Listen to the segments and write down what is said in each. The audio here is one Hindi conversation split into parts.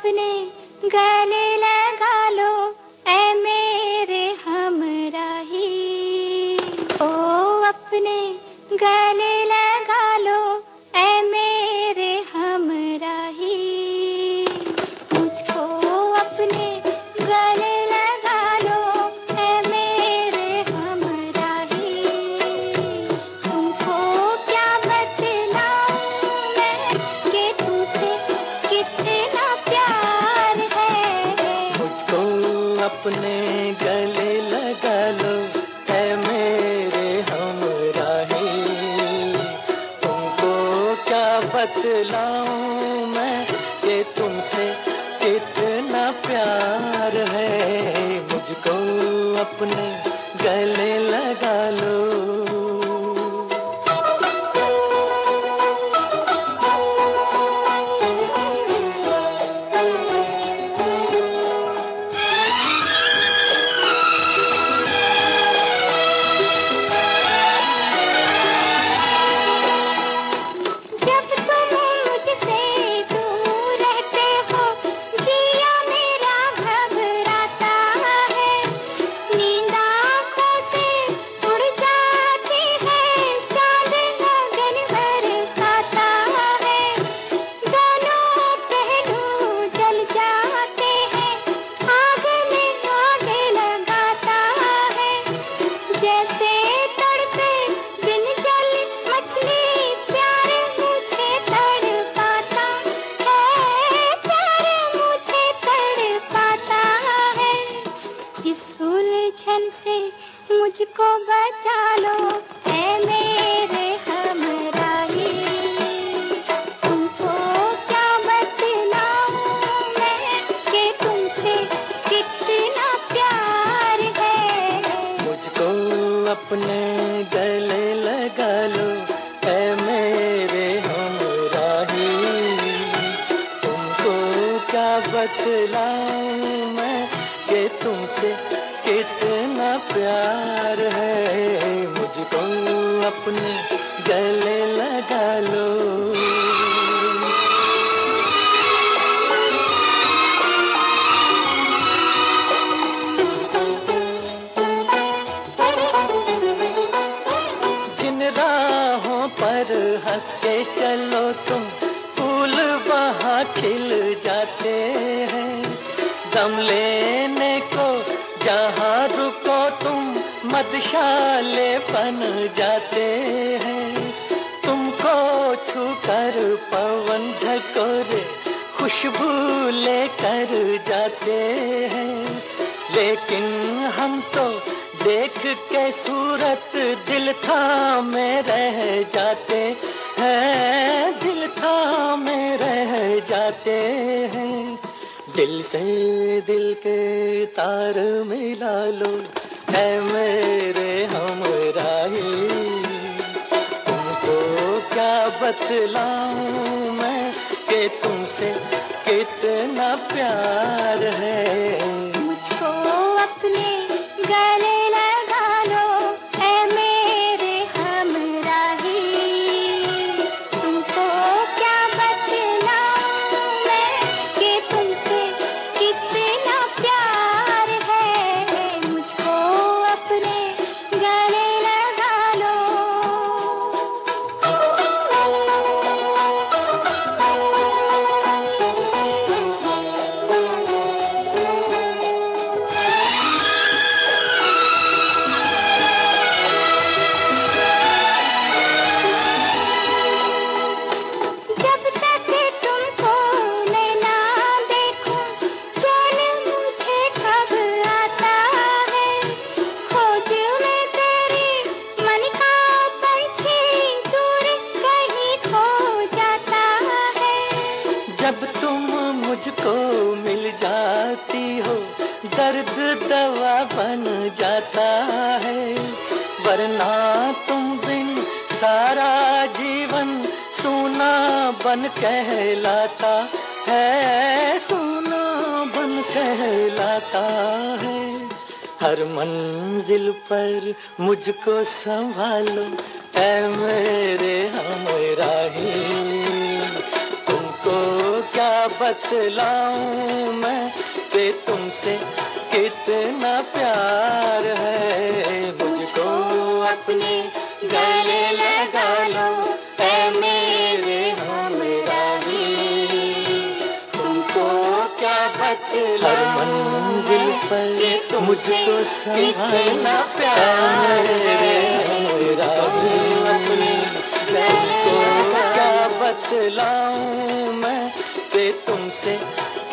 अपने गले लगा लो ऐ मेरे हमराही ओ अपने गले लगा अपने गले लगा लो, है मेरे हमराही। तुमको क्या बतलाऊं मैं कि तुमसे कितना प्यार है? मुझको अपने गले लगा मुझको बचा लो ऐ मेरे हमराही। तुमको क्या बतलाऊं मैं कि तुमसे कितना प्यार है? मुझको अपने गले लगा लो। है मेरे हमराही। तुमको क्या बतलाऊं मैं कि तुमसे कितना प्यार है, मुझको अपने गले लगा लो। जिन राहों पर हंस के चलो तुम, फूल वहाँ खिल जाते हैं। को जहाँ रुको तुम मदशाले बन जाते हैं। तुमको छू कर पवन झकोरे खुशबू लेकर जाते हैं। लेकिन हम तो देख के सूरत दिल थामे रह जाते हैं। दिल थामे रह जाते हैं से दिल के तार मिला लो, है मेरे हमराही तुमको क्या बतलाऊं मैं कि तुमसे कितना प्यार जब तुम मुझको मिल जाती हो, दर्द दवा बन जाता है। वरना तुम बिन सारा जीवन सोना बन कहलाता है, सोना बन कहलाता है। हर मंजिल पर मुझको संभालो, ऐ मेरे हमराही बतलाऊं मैं से तुमसे कितना प्यार है। मुझको अपने गले लगा लो है मेरे तुमको क्या बतला मंजिल पर मुझको संभालना प्यार है। अपने क्या बतलाऊं मैं से, तुमसे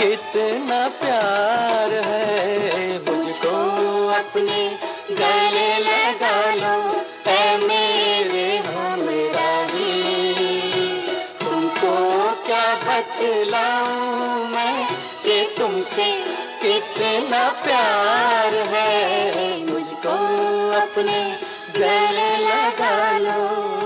कितना प्यार है। मुझको अपने गले लगा लो है मेरे तुमको क्या बतलाऊं मैं कि तुमसे कितना प्यार है। मुझको अपने गले लगा लो।